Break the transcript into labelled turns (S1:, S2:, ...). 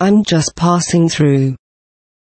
S1: I'm just passing through.